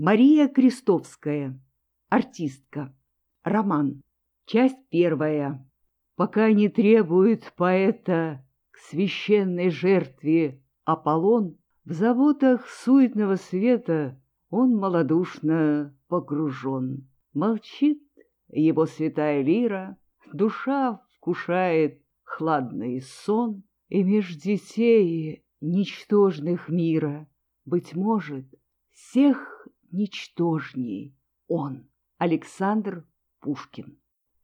Мария Крестовская. Артистка. Роман. Часть первая. Пока не требует поэта к священной жертве Аполлон, в заботах суетного света он малодушно погружен. Молчит его святая лира, душа вкушает хладный сон, и меж детей ничтожных мира, быть может, всех ничтожней он, Александр Пушкин.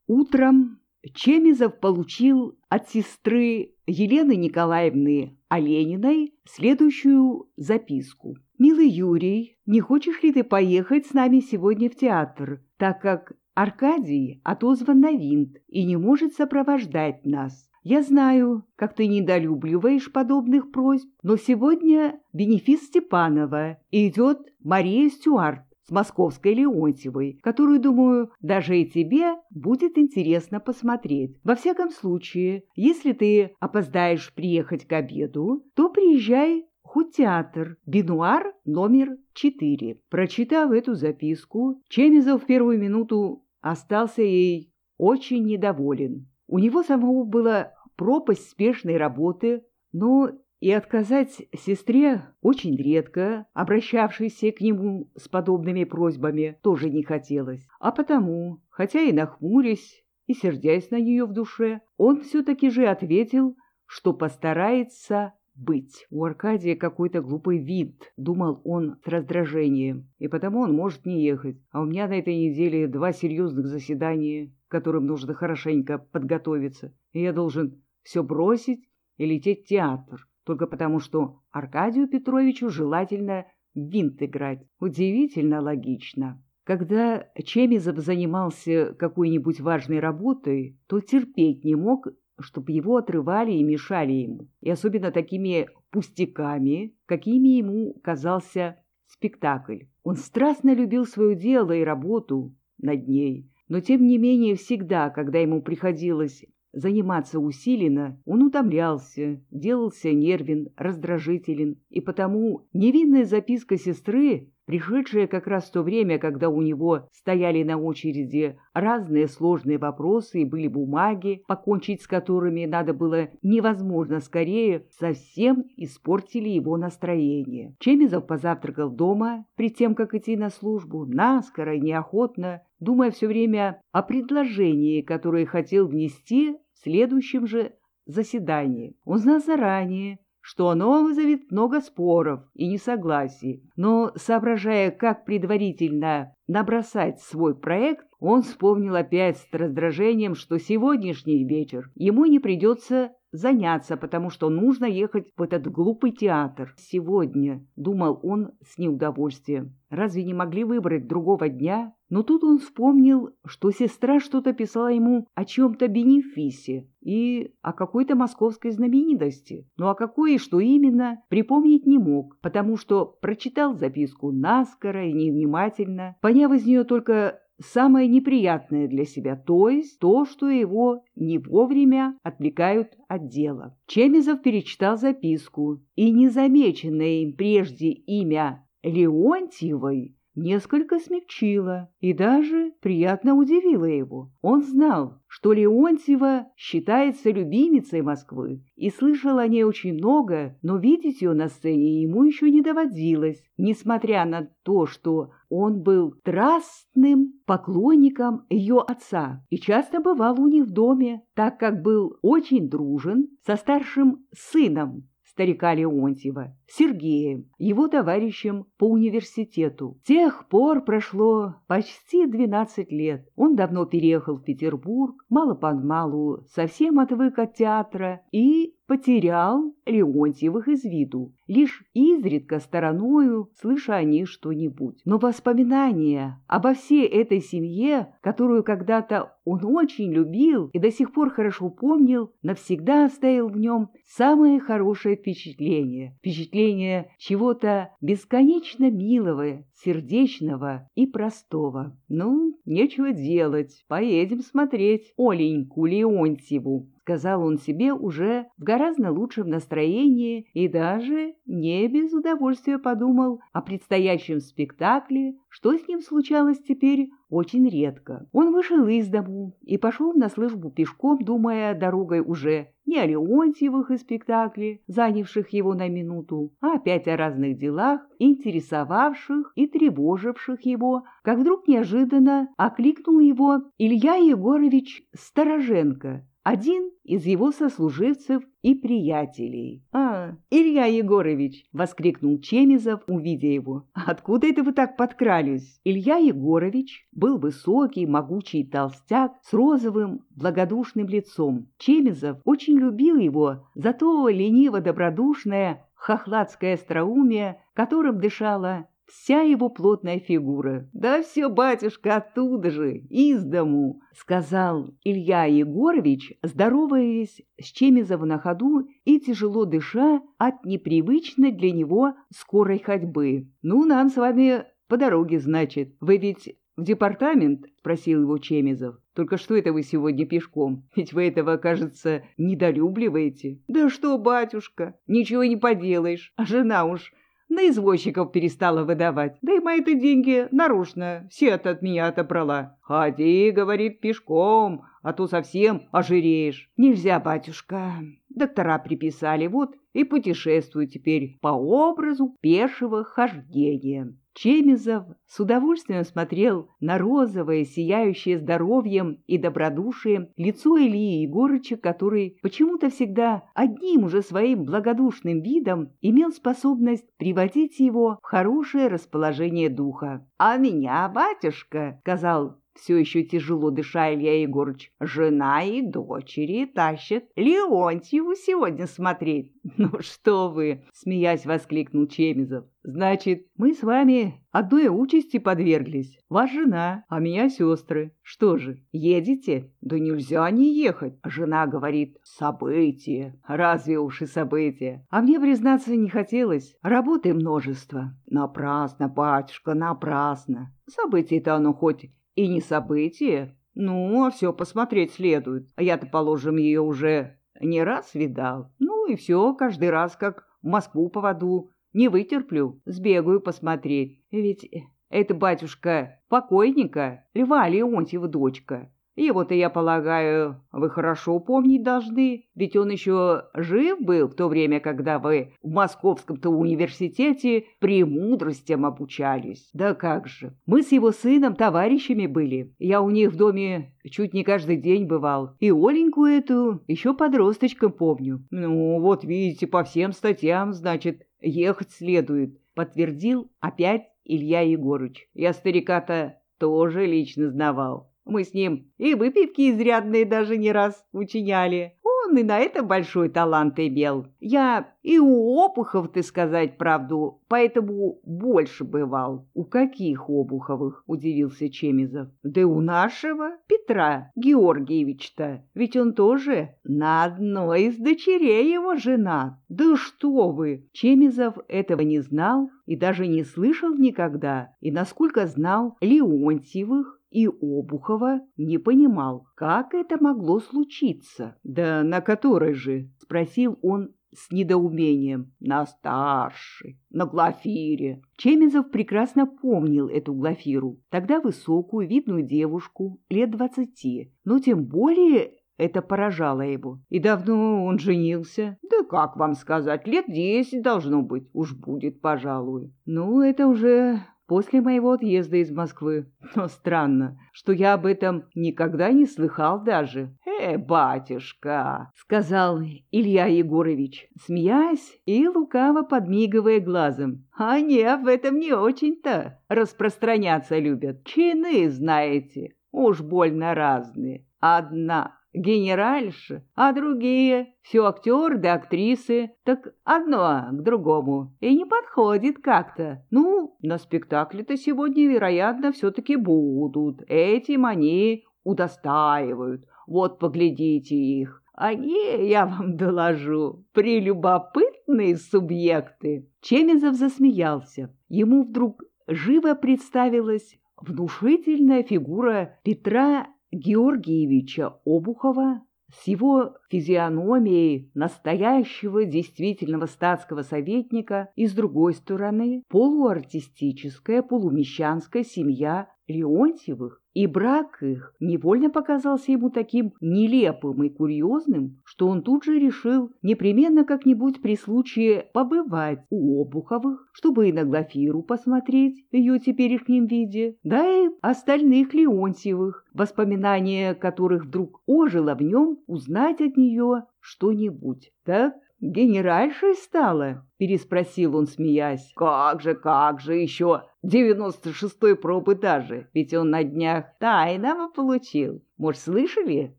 Утром Чемизов получил от сестры Елены Николаевны Олениной следующую записку. «Милый Юрий, не хочешь ли ты поехать с нами сегодня в театр, так как Аркадий отозван на винт и не может сопровождать нас? Я знаю, как ты недолюбливаешь подобных просьб, но сегодня бенефис Степанова идет Мария Стюарт с московской Леонтьевой, которую, думаю, даже и тебе будет интересно посмотреть. Во всяком случае, если ты опоздаешь приехать к обеду, то приезжай хоть театр, бинуар номер 4. Прочитав эту записку, Чемизов в первую минуту остался ей очень недоволен. У него самого была пропасть спешной работы, но и отказать сестре очень редко, обращавшейся к нему с подобными просьбами, тоже не хотелось. А потому, хотя и нахмурясь и сердясь на нее в душе, он все-таки же ответил, что постарается быть. У Аркадия какой-то глупый вид, думал он с раздражением, и потому он может не ехать. А у меня на этой неделе два серьезных заседания, которым нужно хорошенько подготовиться, и я должен все бросить и лететь в театр только потому, что Аркадию Петровичу желательно винт играть. Удивительно логично. Когда Чемизов занимался какой-нибудь важной работой, то терпеть не мог, чтобы его отрывали и мешали ему, и особенно такими пустяками, какими ему казался спектакль. Он страстно любил свое дело и работу над ней, но тем не менее всегда, когда ему приходилось заниматься усиленно, он утомлялся, делался нервен, раздражителен, и потому невинная записка сестры, пришедшая как раз в то время, когда у него стояли на очереди разные сложные вопросы и были бумаги, покончить с которыми надо было невозможно скорее, совсем испортили его настроение. Чемизов позавтракал дома, перед тем, как идти на службу, наскоро и неохотно, думая все время о предложении, которое хотел внести следующем же заседании. Он знал заранее, что оно вызовет много споров и несогласий, но, соображая, как предварительно набросать свой проект, он вспомнил опять с раздражением, что сегодняшний вечер ему не придется заняться, потому что нужно ехать в этот глупый театр. Сегодня, думал он с неудовольствием. Разве не могли выбрать другого дня? Но тут он вспомнил, что сестра что-то писала ему о чем-то бенефисе и о какой-то московской знаменитости. Но о какой и что именно, припомнить не мог, потому что прочитал записку наскоро и невнимательно, поняв из нее только самое неприятное для себя, то есть то, что его не вовремя отвлекают от дела. Чемизов перечитал записку, и незамеченное им прежде имя Леонтьевой несколько смягчило и даже приятно удивило его. Он знал, что Леонтьева считается любимицей Москвы и слышал о ней очень много, но видеть ее на сцене ему еще не доводилось, несмотря на то, что он был страстным поклонником ее отца и часто бывал у них в доме, так как был очень дружен со старшим сыном старика Леонтьева, Сергеем, его товарищем по университету. С тех пор прошло почти 12 лет. Он давно переехал в Петербург, мало-помалу совсем отвык от театра и потерял Леонтьевых из виду, лишь изредка стороною слыша о них что-нибудь. Но воспоминания обо всей этой семье, которую когда-то он очень любил и до сих пор хорошо помнил, навсегда оставил в нем самое хорошее впечатление. Впечатление чего-то бесконечно милого, сердечного и простого. Ну, нечего делать, поедем смотреть Оленьку Леонтьеву сказал он себе уже в гораздо лучшем настроении и даже не без удовольствия подумал о предстоящем спектакле, что с ним случалось теперь очень редко. Он вышел из дому и пошел на службу пешком, думая дорогой уже не о Леонтьевых и спектакле, занявших его на минуту, а опять о разных делах, интересовавших и тревоживших его, как вдруг неожиданно окликнул его Илья Егорович Стороженко, один из его сослуживцев и приятелей. «А, Илья Егорович!» — воскликнул Чемизов, увидя его. «Откуда это вы так подкрались?» Илья Егорович был высокий, могучий толстяк с розовым, благодушным лицом. Чемизов очень любил его за то лениво-добродушное хохладское остроумие, которым дышала вся его плотная фигура. «Да все, батюшка, оттуда же, из дому!» — сказал Илья Егорович, здороваясь с Чемизовым на ходу и тяжело дыша от непривычной для него скорой ходьбы. «Ну, нам с вами по дороге, значит. Вы ведь в департамент?» — спросил его Чемизов. «Только что это вы сегодня пешком? Ведь вы этого, кажется, недолюбливаете». «Да что, батюшка, ничего не поделаешь. А жена уж на извозчиков перестала выдавать. Да и мои-то деньги нарочно все от меня отобрала. «Ходи, — говорит, — пешком, а то совсем ожиреешь». «Нельзя, батюшка. Доктора приписали, вот и путешествую теперь по образу пешего хождения». Чемизов с удовольствием смотрел на розовое, сияющее здоровьем и добродушием лицо Ильи Егорыча, который почему-то всегда одним уже своим благодушным видом имел способность приводить его в хорошее расположение духа. «А меня, батюшка, — сказал все еще тяжело дыша Илья Егорыч, жена и дочери тащат Леонтьеву сегодня смотреть. Ну что вы, смеясь воскликнул Чемизов. Значит, мы с вами одной участи подверглись. Ваша жена, а меня сестры. Что же, едете? Да нельзя не ехать. Жена говорит, событие. Разве уж и событие? А мне, признаться, не хотелось. Работы множество. Напрасно, батюшка, напрасно. Событие-то оно хоть и не событие. Ну, а все посмотреть следует. А я-то, положим, ее уже не раз видал. Ну и все, каждый раз как в Москву поводу. Не вытерплю, сбегаю посмотреть. Ведь это, батюшка, покойника, Льва Леонтьева дочка. Его-то, я полагаю, вы хорошо помнить должны, ведь он еще жив был в то время, когда вы в Московском-то университете премудростям обучались. Да как же, мы с его сыном товарищами были. Я у них в доме чуть не каждый день бывал. И Оленьку эту еще подросточком помню. Ну, вот видите, по всем статьям, значит, ехать следует, подтвердил опять Илья Егорыч. Я старика-то тоже лично знавал. Мы с ним и выпивки изрядные даже не раз учиняли. Он и на это большой талант имел. Я и у опухов, ты сказать правду, поэтому больше бывал. У каких обуховых? Удивился Чемизов. Да у нашего Петра Георгиевич-то. Ведь он тоже на одной из дочерей его жена. Да что вы! Чемизов этого не знал и даже не слышал никогда. И насколько знал Леонтьевых, и Обухова не понимал, как это могло случиться. «Да на которой же?» — спросил он с недоумением. «На старшей, на Глафире». Чемизов прекрасно помнил эту Глафиру, тогда высокую, видную девушку, лет двадцати, но тем более это поражало его. И давно он женился? Да как вам сказать, лет десять должно быть, уж будет, пожалуй. Ну, это уже после моего отъезда из Москвы. Но странно, что я об этом никогда не слыхал даже. «Э, батюшка!» — сказал Илья Егорович, смеясь и лукаво подмигивая глазом. «Они об этом не очень-то распространяться любят. Чины, знаете, уж больно разные. Одна генеральша, а другие все актеры да актрисы, так одно к другому и не подходит как-то. Ну, на спектакле-то сегодня, вероятно, все-таки будут. Этим они удостаивают. Вот поглядите их. Они, я вам доложу, прелюбопытные субъекты. Чемизов засмеялся. Ему вдруг живо представилась внушительная фигура Петра Георгиевича Обухова, с его физиономией настоящего действительного статского советника и, с другой стороны, полуартистическая, полумещанская семья Леонтьевых, и брак их невольно показался ему таким нелепым и курьезным, что он тут же решил непременно как-нибудь при случае побывать у Обуховых, чтобы и на Глафиру посмотреть в ее теперешнем виде, да и остальных Леонтьевых, воспоминания которых вдруг ожило в нем, узнать от нее что-нибудь. Так генеральшей стала?» — переспросил он, смеясь. «Как же, как же, еще девяносто шестой проб этаже, ведь он на днях тайного получил. Может, слышали?»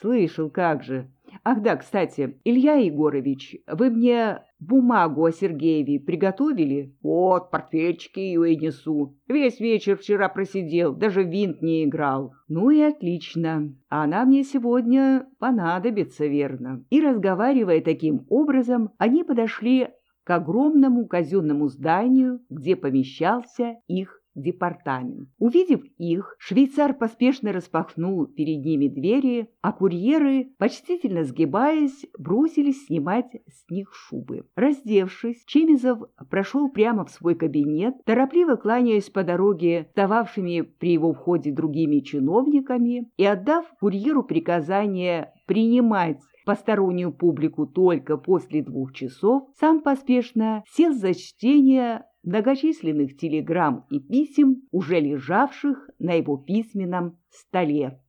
«Слышал, как же. Ах да, кстати, Илья Егорович, вы мне бумагу о Сергееве приготовили? Вот, портфельчики ее и несу. Весь вечер вчера просидел, даже винт не играл. Ну и отлично. Она мне сегодня понадобится, верно. И разговаривая таким образом, они подошли к огромному казенному зданию, где помещался их департамент. Увидев их, швейцар поспешно распахнул перед ними двери, а курьеры, почтительно сгибаясь, бросились снимать с них шубы. Раздевшись, Чемизов прошел прямо в свой кабинет, торопливо кланяясь по дороге встававшими при его входе другими чиновниками и отдав курьеру приказание принимать постороннюю публику только после двух часов, сам поспешно сел за чтение многочисленных телеграмм и писем, уже лежавших на его письменном столе.